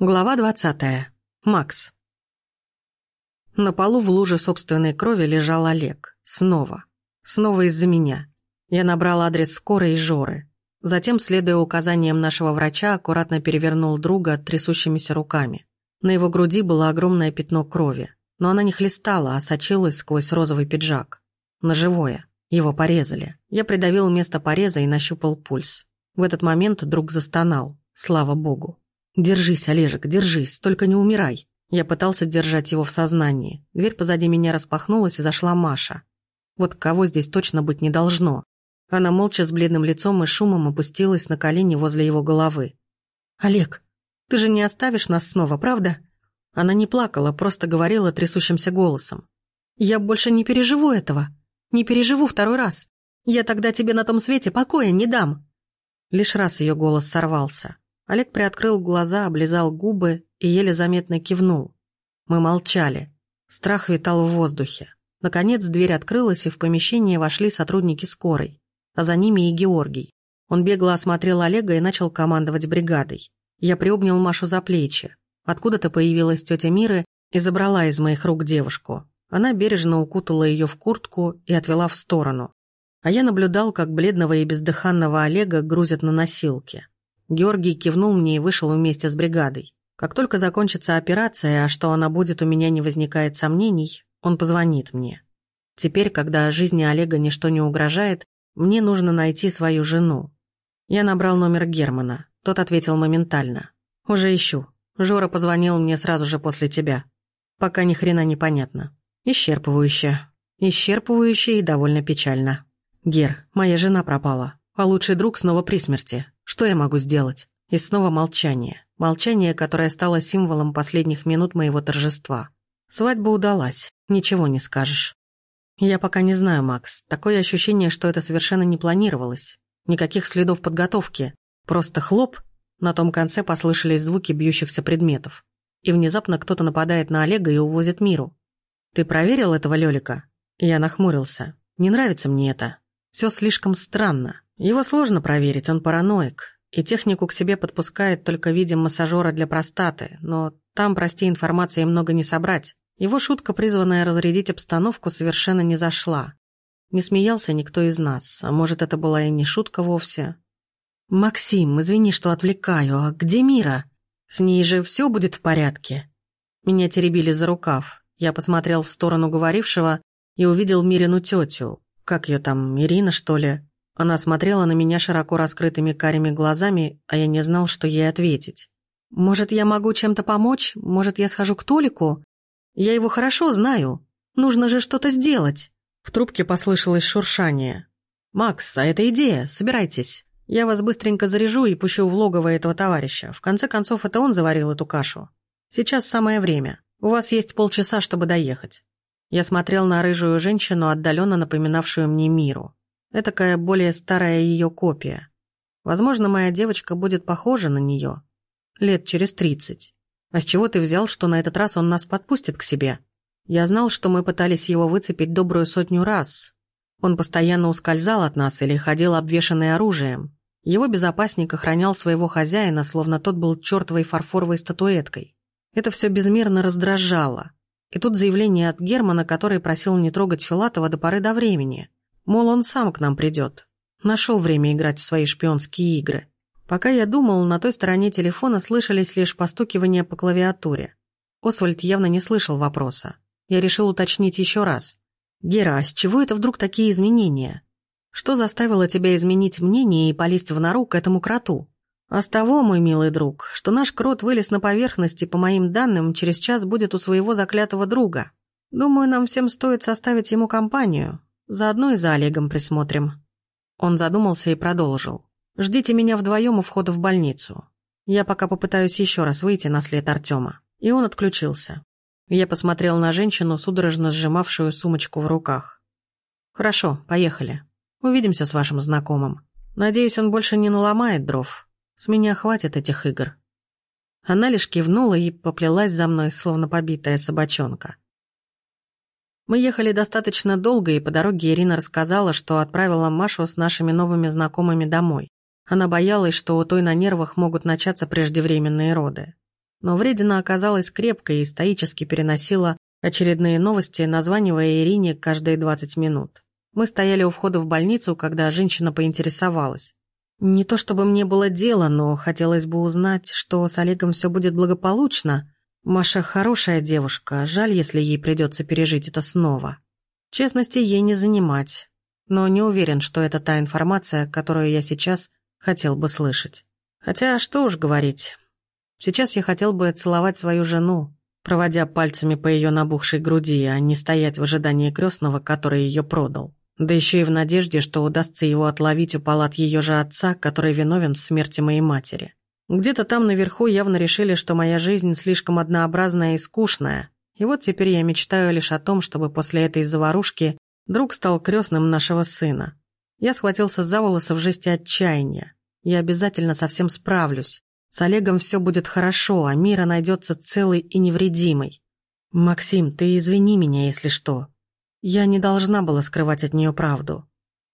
Глава двадцатая. Макс. На полу в луже собственной крови лежал Олег. Снова. Снова из-за меня. Я набрал адрес скорой и Жоры. Затем, следуя указаниям нашего врача, аккуратно перевернул друга трясущимися руками. На его груди было огромное пятно крови, но она не хлестала, а сочилась сквозь розовый пиджак. Ножевое. Его порезали. Я придавил место пореза и нащупал пульс. В этот момент друг застонал. Слава богу. «Держись, Олежек, держись, только не умирай». Я пытался держать его в сознании. Дверь позади меня распахнулась и зашла Маша. Вот кого здесь точно быть не должно. Она молча с бледным лицом и шумом опустилась на колени возле его головы. «Олег, ты же не оставишь нас снова, правда?» Она не плакала, просто говорила трясущимся голосом. «Я больше не переживу этого. Не переживу второй раз. Я тогда тебе на том свете покоя не дам». Лишь раз ее голос сорвался. Олег приоткрыл глаза, облизал губы и еле заметно кивнул. Мы молчали. Страх витал в воздухе. Наконец дверь открылась, и в помещение вошли сотрудники скорой, а за ними и Георгий. Он бегло осмотрел Олега и начал командовать бригадой. Я приобнял Машу за плечи. Откуда-то появилась тетя Мира и забрала из моих рук девушку. Она бережно укутала ее в куртку и отвела в сторону. А я наблюдал, как бледного и бездыханного Олега грузят на носилки. Георгий кивнул мне и вышел вместе с бригадой. Как только закончится операция, а что она будет, у меня не возникает сомнений, он позвонит мне. Теперь, когда жизни Олега ничто не угрожает, мне нужно найти свою жену. Я набрал номер Германа. Тот ответил моментально. «Уже ищу. Жора позвонил мне сразу же после тебя. Пока ни хрена не понятно. Исчерпывающе. Исчерпывающе и довольно печально. Гер, моя жена пропала, а лучший друг снова при смерти. Что я могу сделать? И снова молчание. Молчание, которое стало символом последних минут моего торжества. Свадьба удалась, ничего не скажешь. Я пока не знаю, Макс. Такое ощущение, что это совершенно не планировалось. Никаких следов подготовки. Просто хлоп. На том конце послышались звуки бьющихся предметов. И внезапно кто-то нападает на Олега и увозит миру. Ты проверил этого Лёлика? Я нахмурился. Не нравится мне это. Все слишком странно. Его сложно проверить, он параноик. И технику к себе подпускает только в виде массажера для простаты, но там, прости, информации много не собрать. Его шутка, призванная разрядить обстановку, совершенно не зашла. Не смеялся никто из нас, а может, это была и не шутка вовсе. «Максим, извини, что отвлекаю, а где Мира? С ней же все будет в порядке?» Меня теребили за рукав. Я посмотрел в сторону говорившего и увидел Мирину тетю. Как ее там, Ирина, что ли? Она смотрела на меня широко раскрытыми карими глазами, а я не знал, что ей ответить. «Может, я могу чем-то помочь? Может, я схожу к Толику? Я его хорошо знаю. Нужно же что-то сделать». В трубке послышалось шуршание. «Макс, а это идея, собирайтесь. Я вас быстренько заряжу и пущу в логово этого товарища. В конце концов, это он заварил эту кашу. Сейчас самое время. У вас есть полчаса, чтобы доехать». Я смотрел на рыжую женщину, отдаленно напоминавшую мне миру. Этакая более старая ее копия. Возможно, моя девочка будет похожа на нее. Лет через тридцать. А с чего ты взял, что на этот раз он нас подпустит к себе? Я знал, что мы пытались его выцепить добрую сотню раз. Он постоянно ускользал от нас или ходил обвешанный оружием. Его безопасник охранял своего хозяина, словно тот был чертовой фарфоровой статуэткой. Это все безмерно раздражало. И тут заявление от Германа, который просил не трогать Филатова до поры до времени. Мол, он сам к нам придет. Нашел время играть в свои шпионские игры. Пока я думал, на той стороне телефона слышались лишь постукивания по клавиатуре. Освальд явно не слышал вопроса. Я решил уточнить еще раз. «Гера, а с чего это вдруг такие изменения? Что заставило тебя изменить мнение и полезть в нору к этому кроту?» «А с того, мой милый друг, что наш крот вылез на поверхность и, по моим данным, через час будет у своего заклятого друга. Думаю, нам всем стоит составить ему компанию, Заодно и за Олегом присмотрим». Он задумался и продолжил. «Ждите меня вдвоем у входа в больницу. Я пока попытаюсь еще раз выйти на след Артема». И он отключился. Я посмотрел на женщину, судорожно сжимавшую сумочку в руках. «Хорошо, поехали. Увидимся с вашим знакомым. Надеюсь, он больше не наломает дров. С меня хватит этих игр». Она лишь кивнула и поплелась за мной, словно побитая собачонка. Мы ехали достаточно долго, и по дороге Ирина рассказала, что отправила Машу с нашими новыми знакомыми домой. Она боялась, что у той на нервах могут начаться преждевременные роды. Но вредина оказалась крепкой и стоически переносила очередные новости, названивая Ирине каждые 20 минут. Мы стояли у входа в больницу, когда женщина поинтересовалась. Не то чтобы мне было дело, но хотелось бы узнать, что с Олегом все будет благополучно. Маша хорошая девушка, жаль, если ей придется пережить это снова. Честности ей не занимать, но не уверен, что это та информация, которую я сейчас хотел бы слышать. Хотя, что уж говорить. Сейчас я хотел бы целовать свою жену, проводя пальцами по ее набухшей груди, а не стоять в ожидании крестного, который ее продал. Да еще и в надежде, что удастся его отловить у палат ее же отца, который виновен в смерти моей матери. Где-то там наверху явно решили, что моя жизнь слишком однообразная и скучная, и вот теперь я мечтаю лишь о том, чтобы после этой заварушки друг стал крестным нашего сына. Я схватился за волосы в жесте отчаяния. Я обязательно со всем справлюсь. С Олегом все будет хорошо, а Мира найдется целой и невредимой. Максим, ты извини меня, если что. Я не должна была скрывать от нее правду.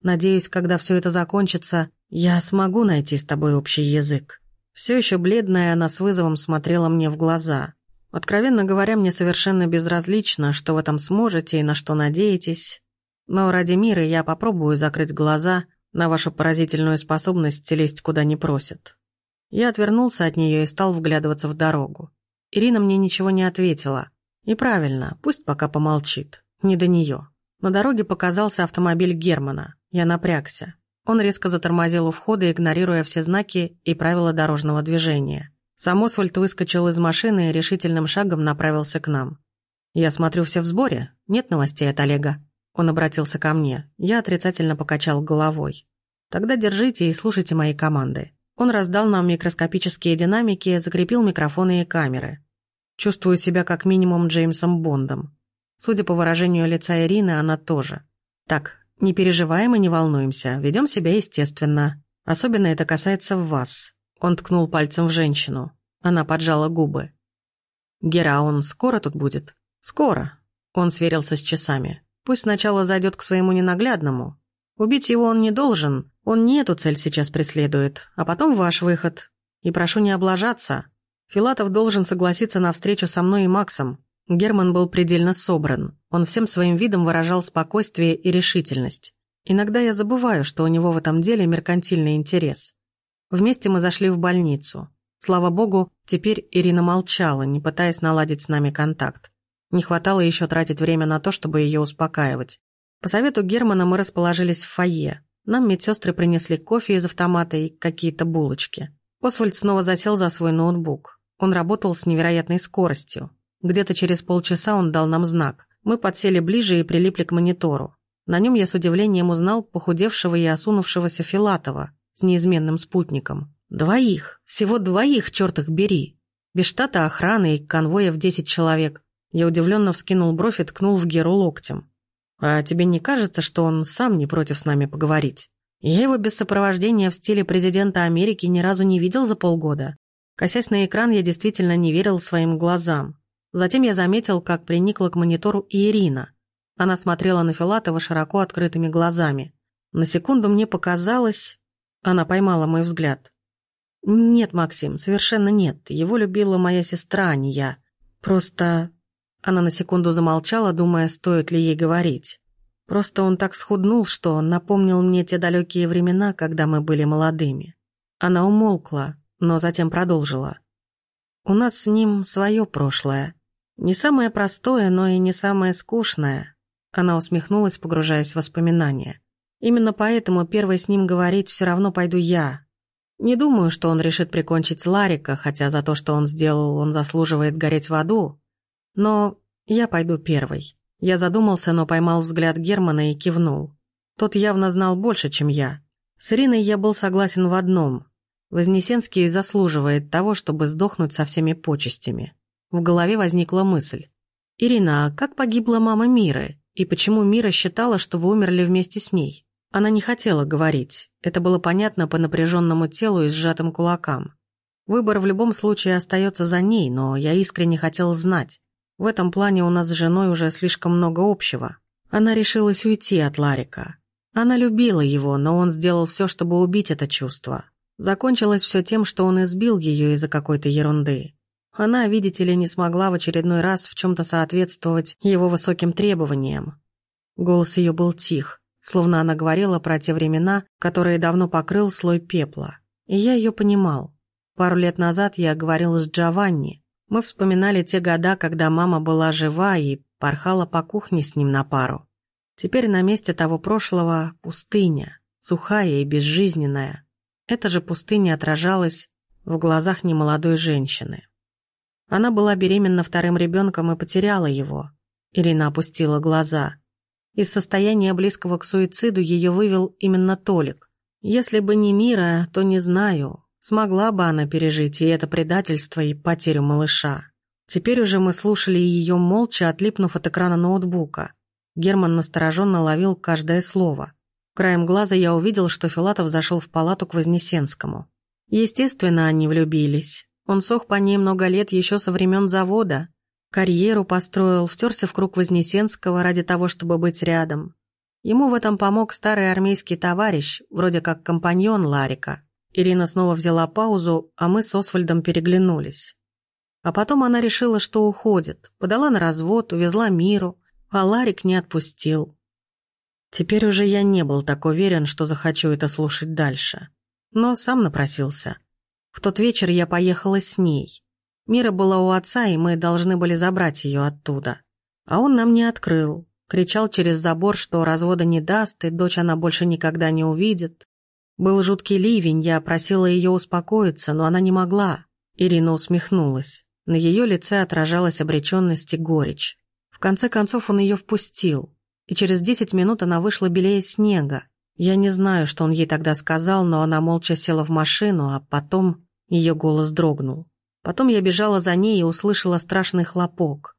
Надеюсь, когда все это закончится, я смогу найти с тобой общий язык. Все еще бледная, она с вызовом смотрела мне в глаза. Откровенно говоря, мне совершенно безразлично, что вы там сможете и на что надеетесь. Но ради мира я попробую закрыть глаза на вашу поразительную способность лезть куда не просят. Я отвернулся от нее и стал вглядываться в дорогу. Ирина мне ничего не ответила. И правильно, пусть пока помолчит. Не до нее. На дороге показался автомобиль Германа. Я напрягся. Он резко затормозил у входа, игнорируя все знаки и правила дорожного движения. Сам Освальд выскочил из машины и решительным шагом направился к нам. «Я смотрю, все в сборе. Нет новостей от Олега». Он обратился ко мне. Я отрицательно покачал головой. «Тогда держите и слушайте мои команды». Он раздал нам микроскопические динамики, закрепил микрофоны и камеры. Чувствую себя как минимум Джеймсом Бондом. Судя по выражению лица Ирины, она тоже. Так, не переживаем и не волнуемся, ведем себя естественно. Особенно это касается вас. Он ткнул пальцем в женщину. Она поджала губы. «Гера, он скоро тут будет?» «Скоро». Он сверился с часами. «Пусть сначала зайдет к своему ненаглядному. Убить его он не должен, он не эту цель сейчас преследует, а потом ваш выход. И прошу не облажаться. Филатов должен согласиться на встречу со мной и Максом. Герман был предельно собран. Он всем своим видом выражал спокойствие и решительность. Иногда я забываю, что у него в этом деле меркантильный интерес. Вместе мы зашли в больницу. Слава богу, теперь Ирина молчала, не пытаясь наладить с нами контакт. Не хватало еще тратить время на то, чтобы ее успокаивать. По совету Германа мы расположились в фойе. Нам медсестры принесли кофе из автомата и какие-то булочки. Освальд снова засел за свой ноутбук. Он работал с невероятной скоростью. Где-то через полчаса он дал нам знак. Мы подсели ближе и прилипли к монитору. На нем я с удивлением узнал похудевшего и осунувшегося Филатова с неизменным спутником. Двоих, всего двоих, черт их бери. Без штата охраны и конвоя в десять человек. Я удивленно вскинул бровь и ткнул в Геру локтем. А тебе не кажется, что он сам не против с нами поговорить? Я его без сопровождения в стиле президента Америки ни разу не видел за полгода. Косясь на экран, я действительно не верил своим глазам. Затем я заметил, как приникла к монитору Ирина. Она смотрела на Филатова широко открытыми глазами. На секунду мне показалось... Она поймала мой взгляд. «Нет, Максим, совершенно нет. Его любила моя сестра, а не я. Просто она на секунду замолчала, думая, стоит ли ей говорить. Просто он так схуднул, что напомнил мне те далекие времена, когда мы были молодыми. Она умолкла, но затем продолжила. «У нас с ним свое прошлое. Не самое простое, но и не самое скучное». Она усмехнулась, погружаясь в воспоминания. «Именно поэтому первой с ним говорить все равно пойду я. Не думаю, что он решит прикончить Ларика, хотя за то, что он сделал, он заслуживает гореть в аду. Но я пойду первой. Я задумался, но поймал взгляд Германа и кивнул. Тот явно знал больше, чем я. С Ириной я был согласен в одном. Вознесенский заслуживает того, чтобы сдохнуть со всеми почестями. В голове возникла мысль. «Ирина, а как погибла мама Миры? И почему Мира считала, что вы умерли вместе с ней?» Она не хотела говорить. Это было понятно по напряженному телу и сжатым кулакам. Выбор в любом случае остается за ней, но я искренне хотел знать, в этом плане у нас с женой уже слишком много общего. Она решилась уйти от Ларика. Она любила его, но он сделал все, чтобы убить это чувство. Закончилось все тем, что он избил ее из-за какой-то ерунды. Она, видите ли, не смогла в очередной раз в чем-то соответствовать его высоким требованиям. Голос ее был тих, словно она говорила про те времена, которые давно покрыл слой пепла. И я ее понимал. Пару лет назад я говорил с Джованни. Мы вспоминали те года, когда мама была жива и порхала по кухне с ним на пару. Теперь на месте того прошлого пустыня, сухая и безжизненная. Эта же пустыня отражалась в глазах немолодой женщины. Она была беременна вторым ребенком и потеряла его. Ирина опустила глаза. Из состояния близкого к суициду ее вывел именно Толик. Если бы не Мира, то не знаю, смогла бы она пережить и это предательство, и потерю малыша. Теперь уже мы слушали ее молча, отлипнув от экрана ноутбука. Герман настороженно ловил каждое слово. Краем глаза я увидел, что Филатов зашел в палату к Вознесенскому. Естественно, они влюбились. Он сох по ней много лет еще со времен завода. Карьеру построил, втерся в круг Вознесенского ради того, чтобы быть рядом. Ему в этом помог старый армейский товарищ, вроде как компаньон Ларика. Ирина снова взяла паузу, а мы с Освальдом переглянулись. А потом она решила, что уходит, подала на развод, увезла Миру, а Ларик не отпустил. Теперь уже я не был так уверен, что захочу это слушать дальше. Но сам напросился. В тот вечер я поехала с ней. Мира была у отца, и мы должны были забрать ее оттуда. А он нам не открыл. Кричал через забор, что развода не даст, и дочь она больше никогда не увидит. Был жуткий ливень, я просила ее успокоиться, но она не могла. Ирина усмехнулась. На ее лице отражалась обреченность и горечь. В конце концов он ее впустил, и через десять минут она вышла белее снега, я не знаю, что он ей тогда сказал, но она молча села в машину, а потом ее голос дрогнул. Потом я бежала за ней и услышала страшный хлопок.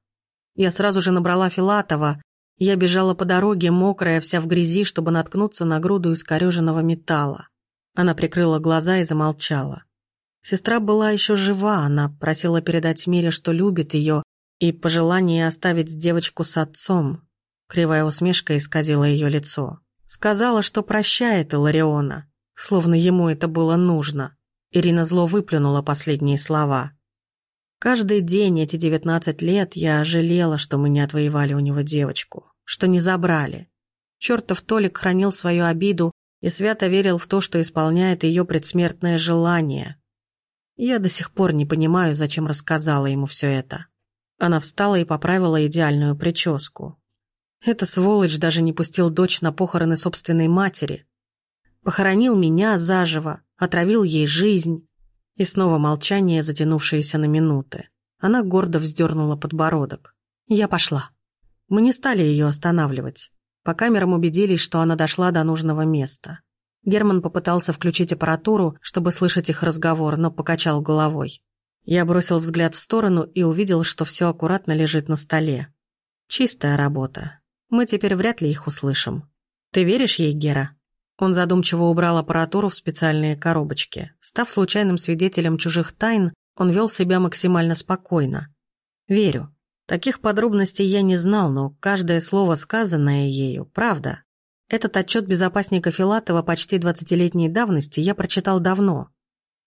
Я сразу же набрала Филатова. Я бежала по дороге, мокрая, вся в грязи, чтобы наткнуться на груду искореженного металла. Она прикрыла глаза и замолчала. Сестра была еще жива, она просила передать Мире, что любит ее, и пожелание оставить девочку с отцом. Кривая усмешка исказила ее лицо. Сказала, что прощает Илариона, словно ему это было нужно. Ирина зло выплюнула последние слова. Каждый день эти девятнадцать лет я жалела, что мы не отвоевали у него девочку, что не забрали. Чертов Толик хранил свою обиду и свято верил в то, что исполняет ее предсмертное желание. Я до сих пор не понимаю, зачем рассказала ему все это. Она встала и поправила идеальную прическу. Эта сволочь даже не пустил дочь на похороны собственной матери. Похоронил меня заживо, отравил ей жизнь. И снова молчание, затянувшееся на минуты. Она гордо вздернула подбородок. Я пошла. Мы не стали ее останавливать. По камерам убедились, что она дошла до нужного места. Герман попытался включить аппаратуру, чтобы слышать их разговор, но покачал головой. Я бросил взгляд в сторону и увидел, что все аккуратно лежит на столе. Чистая работа. Мы теперь вряд ли их услышим. Ты веришь ей, Гера?» Он задумчиво убрал аппаратуру в специальные коробочки. Став случайным свидетелем чужих тайн, он вел себя максимально спокойно. «Верю. Таких подробностей я не знал, но каждое слово, сказанное ею, правда. Этот отчет безопасника Филатова почти двадцатилетней давности я прочитал давно.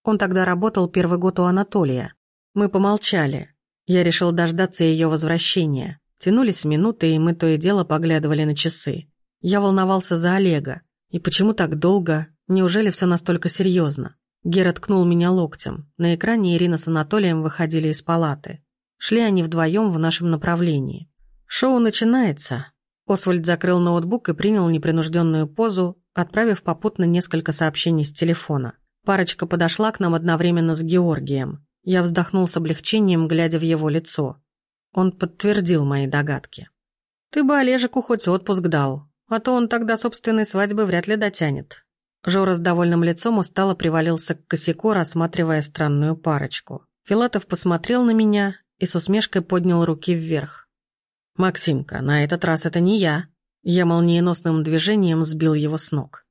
Он тогда работал первый год у Анатолия. Мы помолчали. Я решил дождаться ее возвращения. Тянулись минуты, и мы то и дело поглядывали на часы. Я волновался за Олега. И почему так долго? Неужели все настолько серьезно? Гера ткнул меня локтем. На экране Ирина с Анатолием выходили из палаты. Шли они вдвоем в нашем направлении. Шоу начинается. Освальд закрыл ноутбук и принял непринужденную позу, отправив попутно несколько сообщений с телефона. Парочка подошла к нам одновременно с Георгием. Я вздохнул с облегчением, глядя в его лицо. Он подтвердил мои догадки. «Ты бы Олежику хоть отпуск дал, а то он тогда собственной свадьбы вряд ли дотянет». Жора с довольным лицом устало привалился к косяку, рассматривая странную парочку. Филатов посмотрел на меня и с усмешкой поднял руки вверх. «Максимка, на этот раз это не я». Я молниеносным движением сбил его с ног.